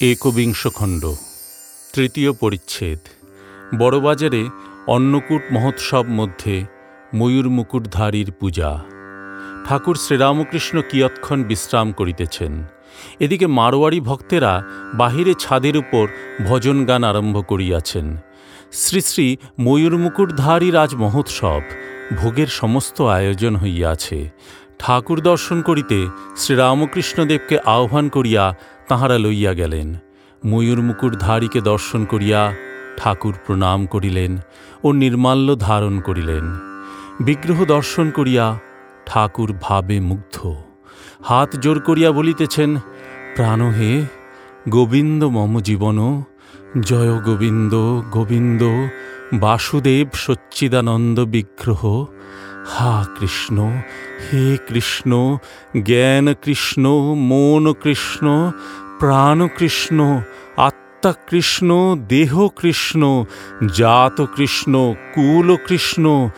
একবিংশ খণ্ড, তৃতীয় পরিচ্ছেদ। বড়বাজারে অন্নকূট মহোৎসব মধ্যে ময়ূর মুকুটধারীর পূজা। ঠাকুর শ্রীরামকৃষ্ণ কিয়ৎক্ষণ বিশ্রাম করিতেছেন। এদিকে মারোয়াড়ি ভক্তেরা বাহিরে ছাদের উপর ভজন গান আরম্ভ করিয়াছেন। শ্রী শ্রী ময়ূর মুকুটধারীর আজ মহোৎসব ভোগের সমস্ত আয়োজন হইয়াছে। ঠাকুর দর্শন করিতে শ্রীরামকৃষ্ণদেবকে আহ্বান করিয়া তাঁহারা লইয়া গেলেন। ময়ূর মুকুটধারীকে দর্শন করিয়া ঠাকুর প্রণাম করিলেন ও নির্মাল্য ধারণ করিলেন। বিগ্রহ দর্শন করিয়া ঠাকুর ভাবে মুগ্ধ। হাত জোর করিয়া বলিতেছেন, প্রাণ হে গোবিন্দ, মম জীবন। জয় গোবিন্দ গোবিন্দ। বাসুদেব সচ্চিদানন্দ বিগ্রহ। হা কৃষ্ণ, হে কৃষ্ণ, জ্ঞান কৃষ্ণ, মন কৃষ্ণ, প্রাণ কৃষ্ণ, আত্মা কৃষ্ণ, দেহ কৃষ্ণ, জাত কৃষ্ণ, কুল কৃষ্ণ,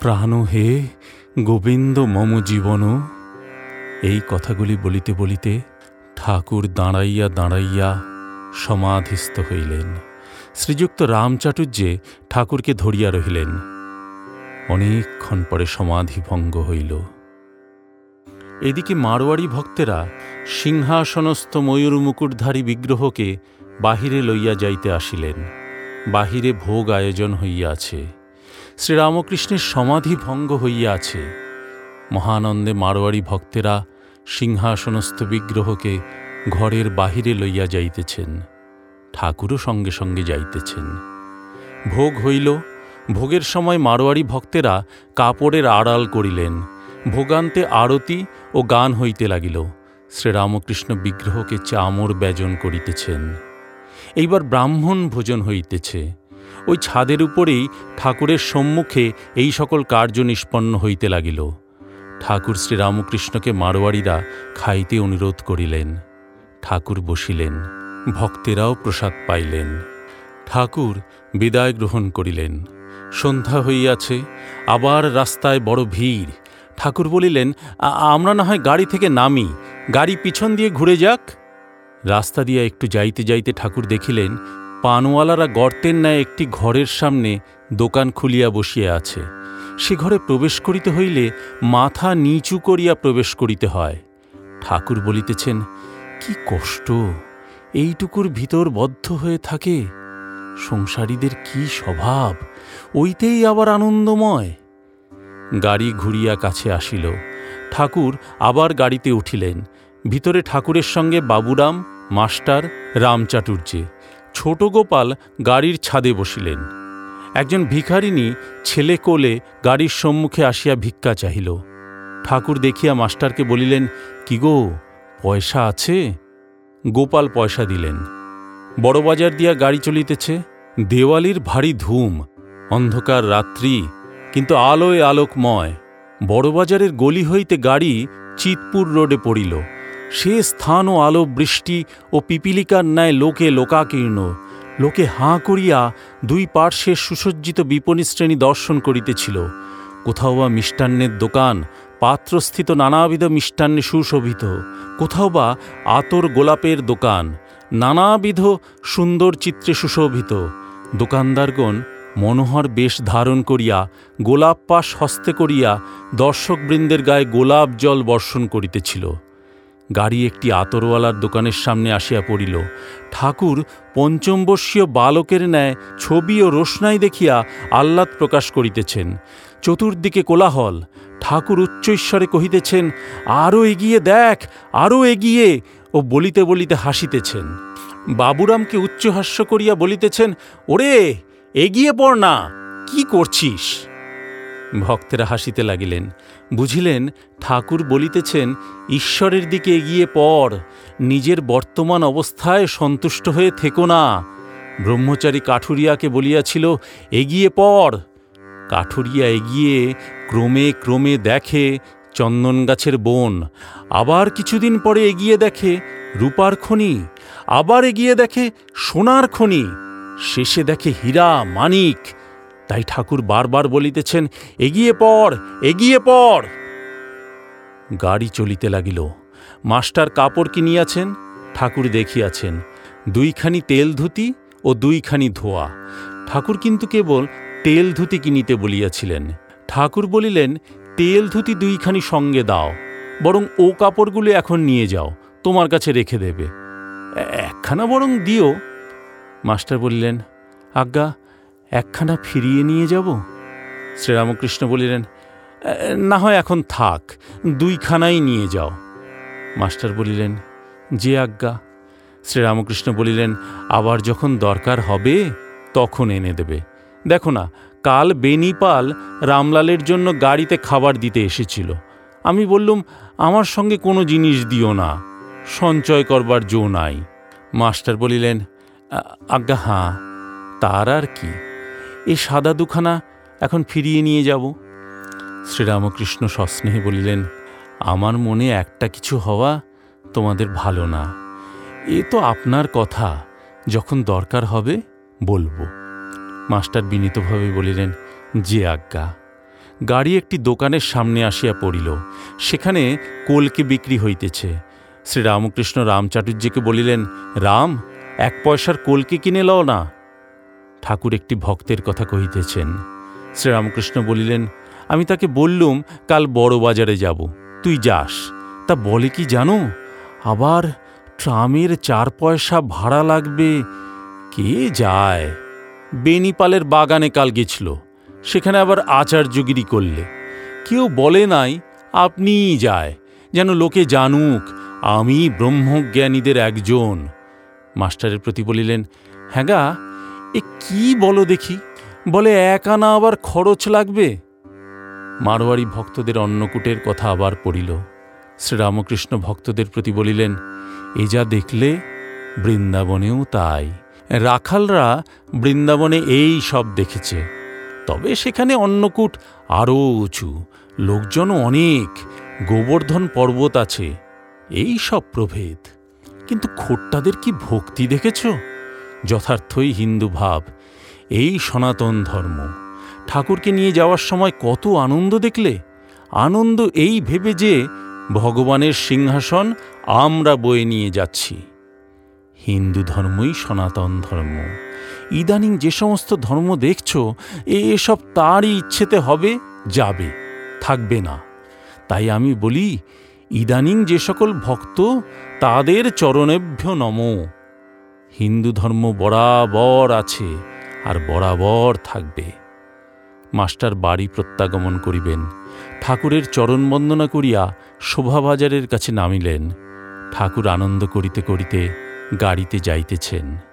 প্রাণ হে গোবিন্দ মম জীবন। এই কথাগুলি বলিতে বলিতে ঠাকুর দাঁড়াইয়া দাঁড়াইয়া সমাধিস্থ হইলেন। শ্রীযুক্ত রামচাটুর্যে ঠাকুরকে ধরিয়া রহিলেন। অনেকক্ষণ পরে সমাধি ভঙ্গ হইল। এদিকে মারোয়াড়ি ভক্তেরা সিংহাসনস্থ ময়ূর মুকুটধারী বিগ্রহকে বাহিরে লইয়া যাইতে আসিলেন। বাহিরে ভোগ আয়োজন হইয়াছে। শ্রীরামকৃষ্ণের সমাধি ভঙ্গ হইয়াছে। মহানন্দে মারোয়াড়ি ভক্তেরা সিংহাসনস্থ বিগ্রহকে ঘরের বাহিরে লইয়া যাইতেছেন। ঠাকুরও সঙ্গে সঙ্গে যাইতেছেন। ভোগ হইল ভোগের সময় মারোয়াড়ি ভক্তেরা কাপড়ের আড়াল করিলেন। ভোগান্তে আরতি ও গান হইতে লাগিল। শ্রীরামকৃষ্ণ বিগ্রহকে চামর ব্যজন করিতেছেন। এইবার ব্রাহ্মণ ভোজন হইতেছে। ওই ছাদের উপরেই ঠাকুরের সম্মুখে এই সকল কার্য নিষ্পন্ন হইতে লাগিল। ঠাকুর শ্রীরামকৃষ্ণকে মারোয়াড়িরা খাইতে অনুরোধ করিলেন। ঠাকুর বসিলেন। ভক্তেরাও প্রসাদ পাইলেন। ঠাকুর বিদায় গ্রহণ করিলেন। সন্ধ্যা হইয়াছে, আবার রাস্তায় বড় ভিড়। ঠাকুর বলিলেন আমরা না হয় গাড়ি থেকে নামি, গাড়ি পিছন দিয়ে ঘুরে যাক? রাস্তা দিয়ে একটু যাইতে যাইতে ঠাকুর দেখিলেন, পানওয়ালারা গর্তের ন্যায় একটি ঘরের সামনে দোকান খুলিয়া বসিয়া আছে। সে ঘরে প্রবেশ করিতে হইলে মাথা নিচু করিয়া প্রবেশ করিতে হয়। ঠাকুর বলিতেছেন, কি কষ্ট! এইটুকুর ভিতর বদ্ধ হয়ে থাকে। সংসারীদের কি স্বভাব? ওইতেই আবার আনন্দময়। গাড়ি ঘুরিয়া কাছে আসিল। ঠাকুর আবার গাড়িতে উঠিলেন। ভিতরে ঠাকুরের সঙ্গে বাবুরাম, মাস্টার রামচাটুর্যে ছোট গোপাল গাড়ির ছাদে বসিলেন। একজন ভিখারিনী ছেলে কোলে গাড়ির সম্মুখে আসিয়া ভিক্ষা চাহিল। ঠাকুর দেখিয়া মাস্টারকে বলিলেন, কি গো, পয়সা আছে? গোপাল পয়সা দিলেন। বড়বাজার দিয়া গাড়ি চলিতেছে। দেওয়ালির ভারী ধুম, অন্ধকার রাত্রি, কিন্তু আলোয় আলোকময়। বড়বাজারের গলি হইতে গাড়ি চিতপুর রোডে পড়িল। সে স্থান ও আলো, বৃষ্টি ও পিপিলিকার ন্যায় লোকে লোকাকীর্ণ। লোকে হাঁ করিয়া দুই পার্শ্বে সুসজ্জিত বিপণী শ্রেণি দর্শন করিতেছিল। কোথাও বা মিষ্টান্নের দোকান, পাত্রস্থিত নানাবিধ মিষ্টান্নে সুশোভিত। কোথাও বা আতর গোলাপের দোকান নানাবিধ সুন্দর চিত্রে সুশোভিত। দোকানদারগণ মনোহর বেশ ধারণ করিয়া গোলাপ পাশ হস্তে করিয়া দর্শকবৃন্দের গায়ে গোলাপ জল বর্ষণ করিতেছিল। গাড়ি একটি আতরওয়ালার দোকানের সামনে আসিয়া পড়িল। ঠাকুর পঞ্চমবর্ষীয় বালকের ন্যায় ছবি ও রোশনাই দেখিয়া আহ্লাদ প্রকাশ করিতেছেন। চতুর্দিকে কোলাহল। ঠাকুর উচ্চৈশ্বরে কহিতেছেন আরও এগিয়ে দেখ আরও এগিয়ে। ও বলিতে বলিতে হাসিতেছেন। বাবুরামকে উচ্চহাস্য করিয়া বলিতেছেন, ওরে, এগিয়ে পড় না, কি করছিস? ভক্তেরা হাসিতে লাগিলেন। বুঝিলেন, ঠাকুর বলিতেছেন, ঈশ্বরের দিকে এগিয়ে পড়, নিজের বর্তমান অবস্থায় সন্তুষ্ট হয়ে থেকো না। ব্রহ্মচারী কাঠুরিয়াকে বলিয়াছিল, এগিয়ে পড়। কাঠুরিয়া এগিয়ে ক্রমে ক্রমে দেখে চন্দন গাছের বন। আবার কিছুদিন পরে এগিয়ে দেখে রূপার খনি। আবার এগিয়ে দেখে সোনার খনি। শেষে দেখে হীরা, মানিক। তাই ঠাকুর বারবার বলিতেছেন, এগিয়ে পড় এগিয়ে পড়। গাড়ি চলিতে লাগিল। মাস্টার কাপড় কিনিয়াছেন, ঠাকুর দেখিয়াছেন। দুইখানি তেল ধুতি ও দুইখানি ধোয়া। ঠাকুর কিন্তু কেবল তেল ধুতি কিনিতে বলিয়াছিলেন। ঠাকুর বলিলেন তেল ধুতি দুইখানি সঙ্গে দাও, বরং ও কাপড়গুলো এখন নিয়ে যাও, তোমার কাছে রেখে দেবে। একখানা বরং দিও। মাস্টার বললেন, আজ্ঞা, একখানা ফিরিয়ে নিয়ে যাব? শ্রীরামকৃষ্ণ বলিলেন না হয় এখন থাক, দুইখানাই নিয়ে যাও। মাস্টার বলিলেন, যে আজ্ঞা। শ্রীরামকৃষ্ণ বলিলেন, আবার যখন দরকার হবে, তখন এনে দেবে। দেখো না, কাল বেনিপাল রামলালের জন্য গাড়িতে খাবার দিতে এসেছিল। আমি বললুম, আমার সঙ্গে কোনো জিনিস দিও না, সঞ্চয় করবার জো নাই। মাস্টার বলিলেন আজ্ঞা, হাঁ, তার আর কি? এ সাদা দুখানা এখন ফিরিয়ে নিয়ে যাব? শ্রীরামকৃষ্ণ সস্নেহে বলিলেন, আমার মনে একটা কিছু হওয়া তোমাদের ভালো না। এ তো আপনার কথা, যখন দরকার হবে বলব। মাস্টার বিনীতভাবে বলিলেন, যে আজ্ঞা। গাড়ি একটি দোকানের সামনে আসিয়া পড়িল। সেখানে কোলকে বিক্রি হইতেছে। শ্রীরামকৃষ্ণ রামচাটুর্যকে বলিলেন, রাম, এক পয়সার কোলকে কিনে লও না। ঠাকুর একটি ভক্তের কথা কহিতেছেন। শ্রীরামকৃষ্ণ বলিলেন, আমি তাকে বললুম, কাল বড় বাজারে যাব। তুই যাস। তা বলে কি জানো? আবার ট্রামের চার পয়সা ভাড়া লাগবে। কে যায়? বেনিপালের বাগানে কাল গেছিল। সেখানে আবার আচার্যগিরি করলে। কেউ বলে নাই, আপনিই যায়, যেন লোকে জানুক, আমি ব্রহ্মজ্ঞানীদের একজন। মাস্টারের প্রতি বলিলেন হ্যাঁ এ কি বলো দেখি? বলে এক আনা আবার খরচ লাগবে? মারোয়ারি ভক্তদের অন্নকূটের কথা আবার পড়িল। শ্রীরামকৃষ্ণ ভক্তদের প্রতি বলিলেন, এ যা দেখলে বৃন্দাবনেও তাই। রাখালরা বৃন্দাবনে এই সব দেখেছে। তবে সেখানে অন্নকূট আরও উঁচু লোকজন অনেক, গোবর্ধন পর্বত আছে, এই সব প্রভেদ। কিন্তু খোট্টাদের কি ভক্তি দেখেছ? যথার্থই হিন্দু ভাব, এই সনাতন ধর্ম। ঠাকুরকে নিয়ে যাওয়ার সময় কত আনন্দ দেখলে? আনন্দ এই ভেবে যে ভগবানের সিংহাসন আমরা বয়ে নিয়ে যাচ্ছি। হিন্দু ধর্মই সনাতন ধর্ম। ইদানিং যে সমস্ত ধর্ম দেখছ এসব তারই ইচ্ছেতে হবে, যাবে, থাকবে না। তাই আমি বলি, ইদানিং যে সকল ভক্ত, তাদের চরণেভ্য নম। হিন্দু ধর্ম বরাবর আছে, আর বরাবর থাকবে। মাস্টার বাড়ি প্রত্যাগমন করিবেন, ঠাকুরের চরণ বন্দনা করিয়া শোভাবাজারের কাছে নামিলেন। ঠাকুর আনন্দ করিতে করিতে গাড়িতে যাইতেছেন।